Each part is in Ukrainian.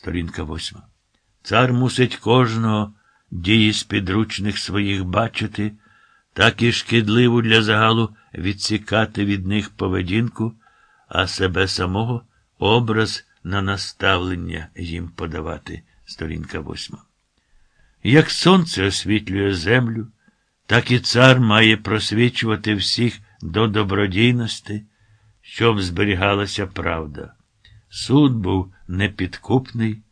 Сторінка восьма. Цар мусить кожного дії з підручних своїх бачити, так і шкідливу для загалу відсікати від них поведінку, а себе самого образ на наставлення їм подавати. Сторінка восьма. Як сонце освітлює землю, так і цар має просвічувати всіх до добродійності, щоб зберігалася правда. Суд був непідкупний,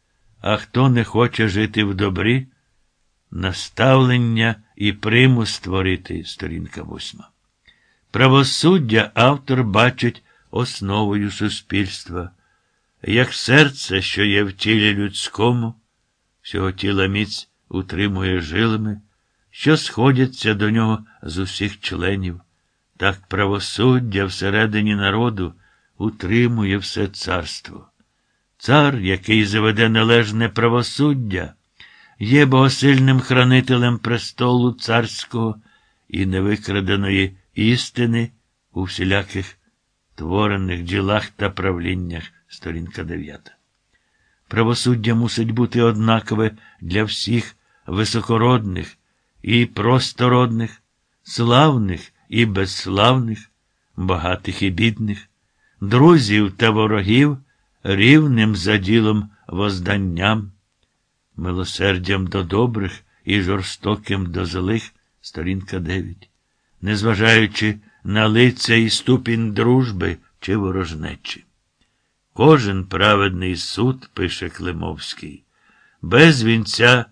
а хто не хоче жити в добрі, наставлення і примус створити сторінка восьма. Правосуддя автор бачить основою суспільства, як серце, що є в тілі людському, всього тіла міць утримує жилами, що сходяться до нього з усіх членів, так правосуддя всередині народу утримує все царство. Цар, який заведе належне правосуддя, є богосильним хранителем престолу царського і невикраденої істини у всіляких творених ділах та правліннях, сторінка 9. Правосуддя мусить бути однакове для всіх високородних і простородних, славних і безславних, багатих і бідних, друзів та ворогів рівним за ділом возданням, милосердям до добрих і жорстоким до злих, сторінка 9, незважаючи на лиця і ступінь дружби чи ворожнечі. Кожен праведний суд, пише Климовський, без вінця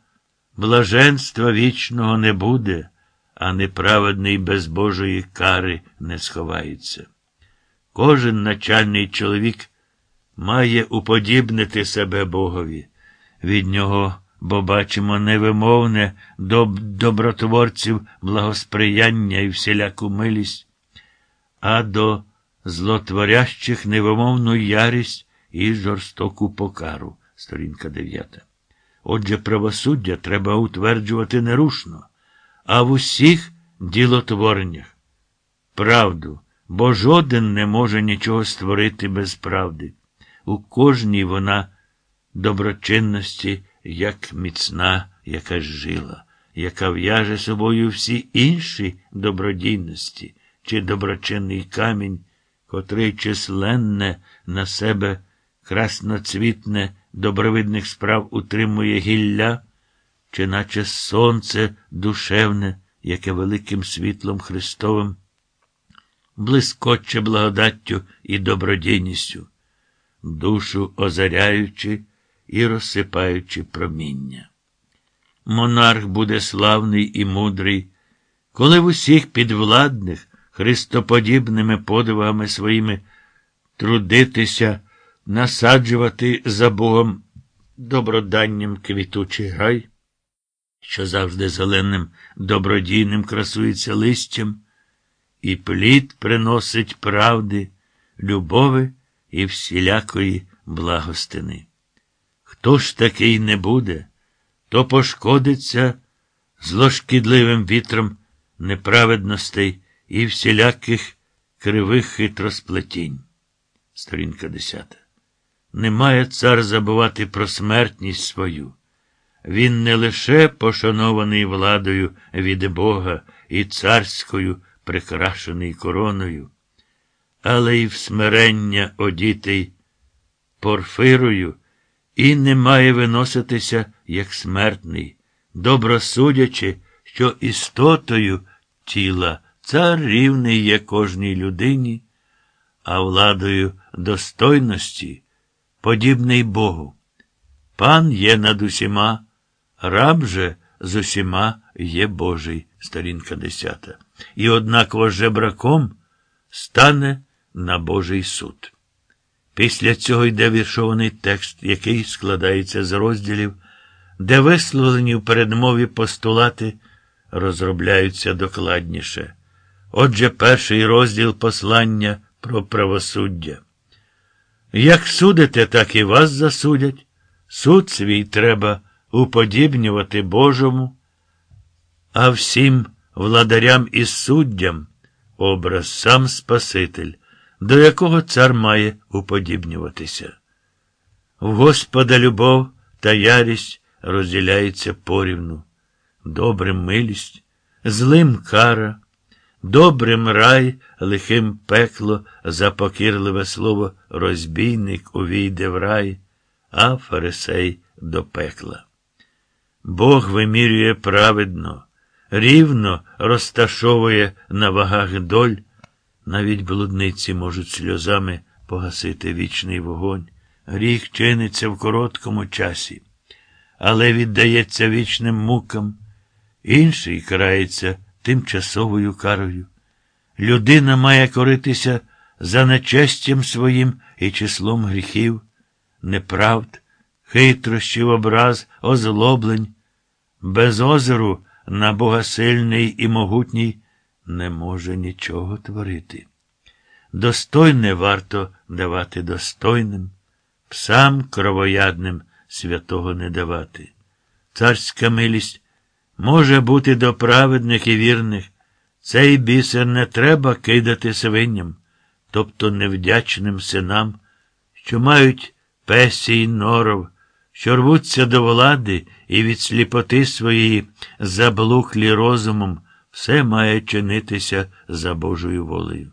блаженства вічного не буде, а неправедний без Божої кари не сховається. Кожен начальний чоловік має уподібнити себе Богові. Від нього, бо бачимо невимовне до добротворців благосприяння і всіляку милість, а до злотворящих невимовну ярість і жорстоку покару. Сторінка 9. Отже, правосуддя треба утверджувати нерушно, а в усіх ділотвореннях. Правду, бо жоден не може нічого створити без правди. У кожній вона доброчинності, як міцна якась жила, яка в'яже собою всі інші добродійності чи доброчинний камінь, котрий численне на себе красноцвітне добровидних справ утримує гілля, чи наче сонце душевне, яке великим світлом Христовим, блискоче благодаттю і добродійністю, душу озаряючи і розсипаючи проміння. Монарх буде славний і мудрий, коли в усіх підвладних, христоподібними подивами своїми трудитися, насаджувати за Богом доброданням квітучий гай, що завжди зеленим добродійним красується листям, і плід приносить правди, любови і всілякої благостини. Хто ж такий не буде, то пошкодиться злошкідливим вітром неправедностей і всіляких кривих хитросплетінь. Сторінка 10. Не має цар забувати про смертність свою. Він не лише пошанований владою від Бога і царською прикрашений короною, але й в смирення одітий порфирою і не має виноситися як смертний, добросудячи, що істотою тіла цар рівний є кожній людині, а владою достойності подібний Богу. Пан є над усіма, раб же з усіма є Божий, сторінка 10. І однаково жебраком стане на Божий суд. Після цього йде віршований текст, який складається з розділів, де висловлені в передмові постулати розробляються докладніше. Отже, перший розділ послання про правосуддя. Як судите, так і вас засудять. Суд свій треба уподібнювати Божому, а всім владарям і суддям образ сам Спаситель, до якого цар має уподібнюватися. В Господа любов та ярість розділяється порівну, добрим милість, злим кара, добрим рай, лихим пекло, за покірливе слово розбійник увійде в рай, а фарисей до пекла. Бог вимірює праведно, рівно розташовує на вагах доль, навіть блудниці можуть сльозами погасити вічний вогонь. Гріх чиниться в короткому часі, але віддається вічним мукам, інший карається тимчасовою карою. Людина має коритися за нечестям своїм і числом гріхів, неправд, хитрощів, образ, озлоблень, без озору на Бога сильний і могутній не може нічого творити. Достойне варто давати достойним, псам кровоядним святого не давати. Царська милість може бути до праведних і вірних. Цей бісер не треба кидати свиням, тобто невдячним синам, що мають песій норов, що рвуться до влади і від сліпоти своєї заблуклі розумом, все має чинитися за Божою волею.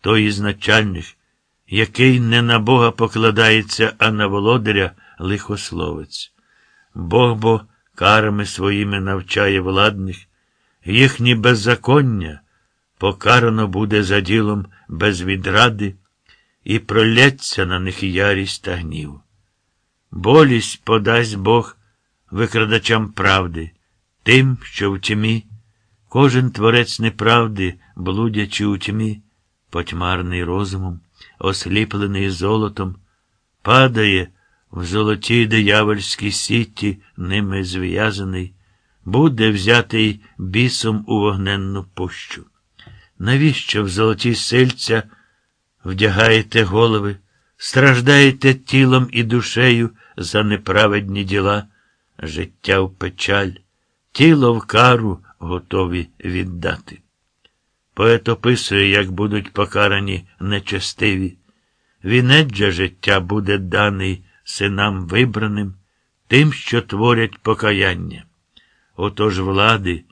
Той із начальних, який не на Бога покладається, а на володаря лихословець. Бог бо карами своїми навчає владних, їхні беззаконня покарано буде за ділом без відради, і пролється на них ярість та гнів. Болість подасть Бог викрадачам правди, тим, що в тьмі, кожен творець неправди, блудячи у тьмі, потьмарний розумом, осліплений золотом, падає в золотій диявольській сіті, ними зв'язаний, буде взятий бісом у вогненну пущу. Навіщо в золотій сильця вдягаєте голови, страждаєте тілом і душею за неправедні діла, життя в печаль, тіло в кару готові віддати. Поет описує, як будуть покарані нечестиві. Вінець же життя буде даний синам вибраним, тим, що творять покаяння. Отож влади,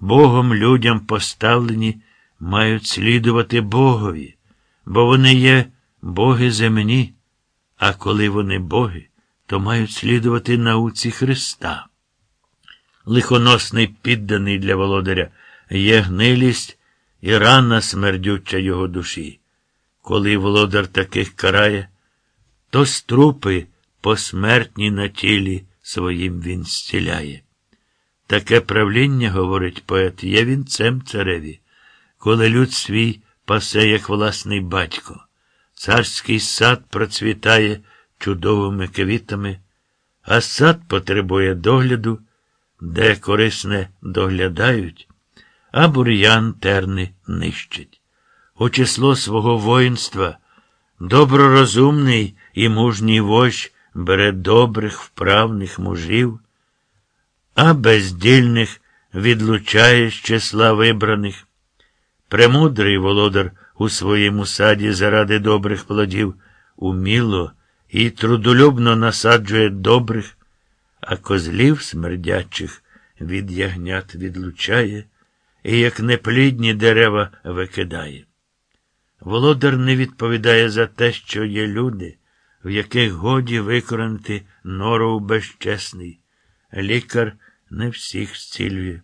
Богом людям поставлені, мають слідувати Богові, бо вони є боги земні, а коли вони боги, то мають слідувати науці Христа. Лихоносний підданий для володаря є гнилість і рана смердюча його душі. Коли володар таких карає, то струпи посмертні на тілі своїм він зціляє. Таке правління, говорить поет, є вінцем цареві, коли люд свій пасе, як власний батько. Царський сад процвітає чудовими квітами, а сад потребує догляду, де корисне доглядають, а бур'ян терни нищить. У число свого воїнства добророзумний і мужній вождь бере добрих, вправних мужів, а бездільних відлучає з числа вибраних. Премудрий володар у своєму саді заради добрих плодів уміло і трудолюбно насаджує добрих, а козлів смердячих від ягнят відлучає і, як неплідні дерева, викидає. Володар не відповідає за те, що є люди, в яких годі викоронити норов безчесний. Лікар не всіх зцілює,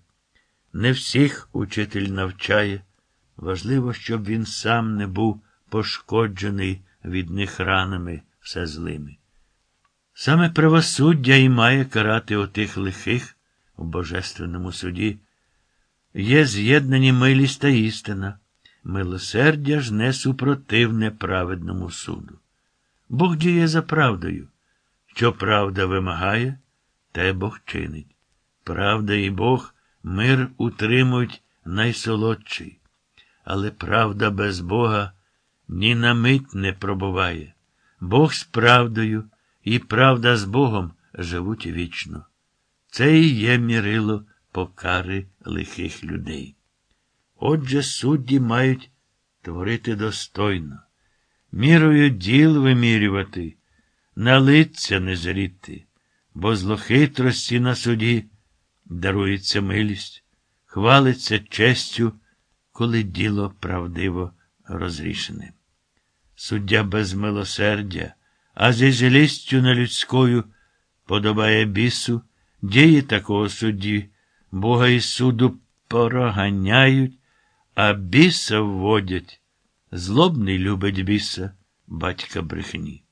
не всіх учитель навчає. Важливо, щоб він сам не був пошкоджений від них ранами все злими. Саме правосуддя і має карати отих лихих у Божественному суді. Є з'єднані милість та істина, милосердя ж не супротивне праведному суду. Бог діє за правдою. Що правда вимагає, те Бог чинить. Правда і Бог мир утримують найсолодший. Але правда без Бога ні на мить не пробуває. Бог з правдою і правда з Богом живуть вічно. Це і є мірило покари лихих людей. Отже, судді мають творити достойно, мірою діл вимірювати, на лиця не зріти, бо злохитрості на суді дарується милість, хвалиться честю, коли діло правдиво розрішене. Суддя без милосердя, а зі злістю на людською подобає бісу, дії такого судді, Бога і суду пороганяють, а біса вводять. Злобний любить біса, батька брехні.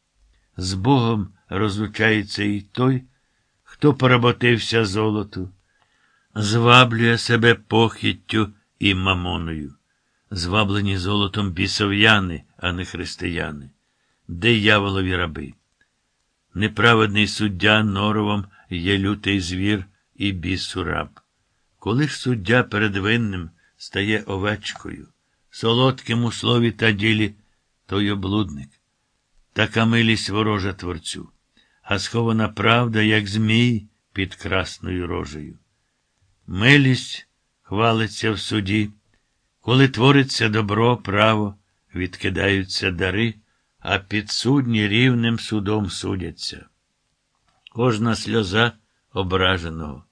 З Богом розлучається і той, хто поработився золоту, зваблює себе похіттю і мамоною. Зваблені золотом бісов'яни, а не християни, дияволові раби. Неправедний суддя норовом є лютий звір і бісу раб. Коли ж суддя перед винним стає овечкою, солодким у слові та ділі, той облудник. Така милість ворожа творцю, а схована правда, як змій під красною рожею. Милість хвалиться в суді, коли твориться добро, право, відкидаються дари, а підсудні рівним судом судяться. Кожна сльоза ображеного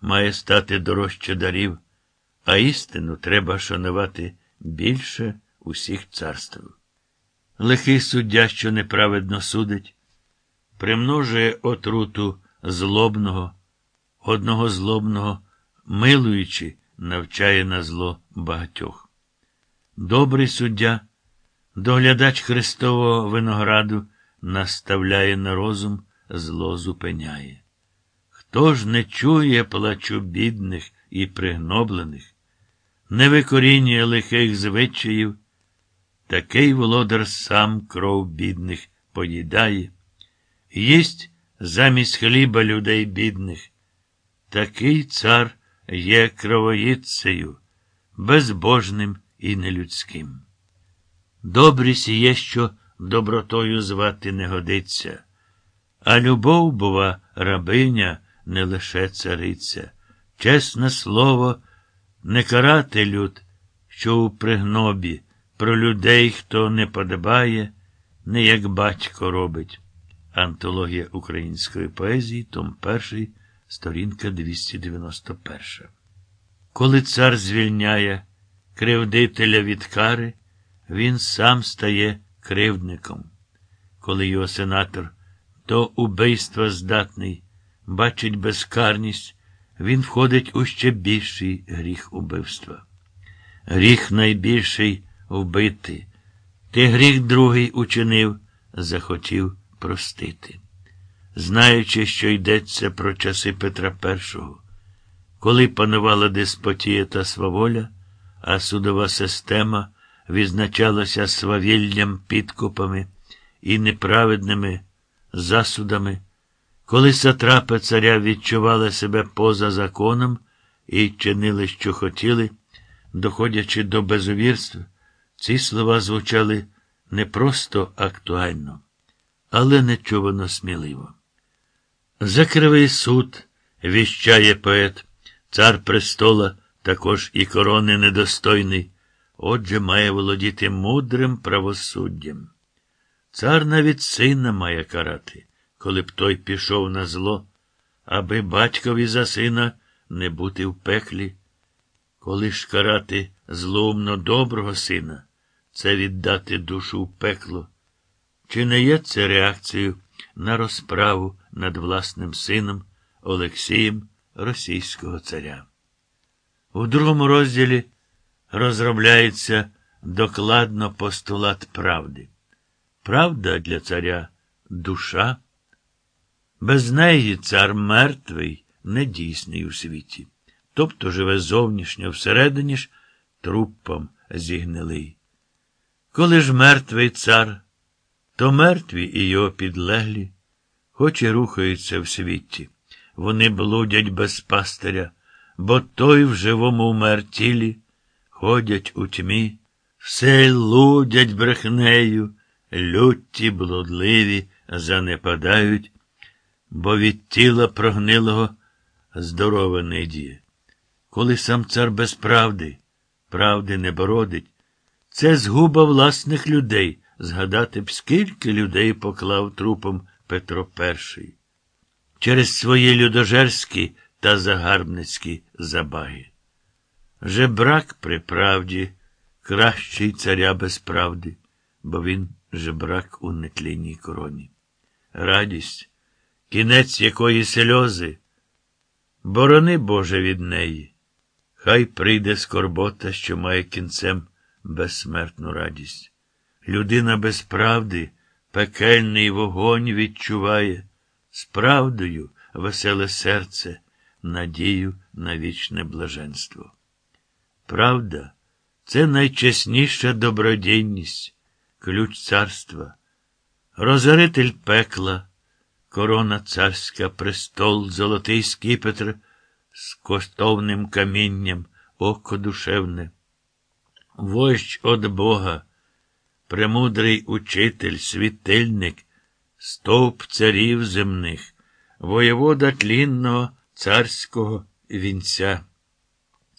має стати дорожче дарів, а істину треба шанувати більше усіх царств. Лихий суддя, що неправедно судить, примножує отруту злобного, одного злобного, милуючи, навчає на зло багатьох. Добрий суддя, доглядач Христового винограду, наставляє на розум, зло зупиняє. Хто ж не чує плачу бідних і пригноблених, не викорінює лихих звичаїв, такий володар сам кров бідних поїдає, їсть замість хліба людей бідних. Такий цар є кровоїдцею, безбожним і нелюдським. Добрість є, що добротою звати не годиться, а любов, бува, рабиня, не лише цариця. Чесне слово, не карати люд, що у пригнобі, про людей, хто не подобає, не як батько робить. Антологія української поезії, Том 1, сторінка 291. Коли цар звільняє кривдителя від кари, він сам стає кривдником. Коли його сенатор до убийства здатний, бачить безкарність, він входить у ще більший гріх убивства. Гріх найбільший вбити. Ти гріх другий учинив, захотів простити. Знаючи, що йдеться про часи Петра І, коли панувала деспотія та сваволя, а судова система відзначалася свавіллям підкупами і неправедними засудами, коли сатрапи царя відчували себе поза законом і чинили, що хотіли, доходячи до безовірства, ці слова звучали не просто актуально, але нечувано сміливо. За кривий суд віщає поет, цар престола, також і корони недостойний, отже, має володіти мудрим правосуддям. Цар навіть сина має карати, коли б той пішов на зло, аби батькові за сина не бути в пеклі. Коли ж карати злоумно доброго сина, це віддати душу в пекло. Чи не є це реакцією на розправу над власним сином Олексієм російського царя? У другому розділі розробляється докладно постулат правди. Правда для царя душа. Без неї цар мертвий, недійсний у світі, тобто живе зовнішньо всередині ж трупом зігнилий. Коли ж мертвий цар, то мертві і його підлеглі, хоч і рухаються в світі. Вони блудять без пастиря, бо той в живому вмертілі ходять у тьмі, все лудять брехнею, лютті блудливі занепадають, бо від тіла прогнилого здорове не діє. Коли сам цар без правди, правди не бородить, це згуба власних людей. Згадати б, скільки людей поклав трупом Петро І. Через свої людожерські та загарбницькі забаги. Жебрак при правді, кращий царя без правди, бо він жебрак у нетлінній короні. Радість, кінець якої сльози, борони Боже від неї. Хай прийде скорбота, що має кінцем безсмертну радість. Людина без правди пекельний вогонь відчуває, з правдою веселе серце, надію на вічне блаженство. Правда це найчесніша добродійність, ключ царства, розоритель пекла, корона царська, престол, золотий скіпетр з коштовним камінням, око душевне, вождь од Бога, премудрий учитель, світильник, стовп царів земних, воєвода тлінного царського вінця.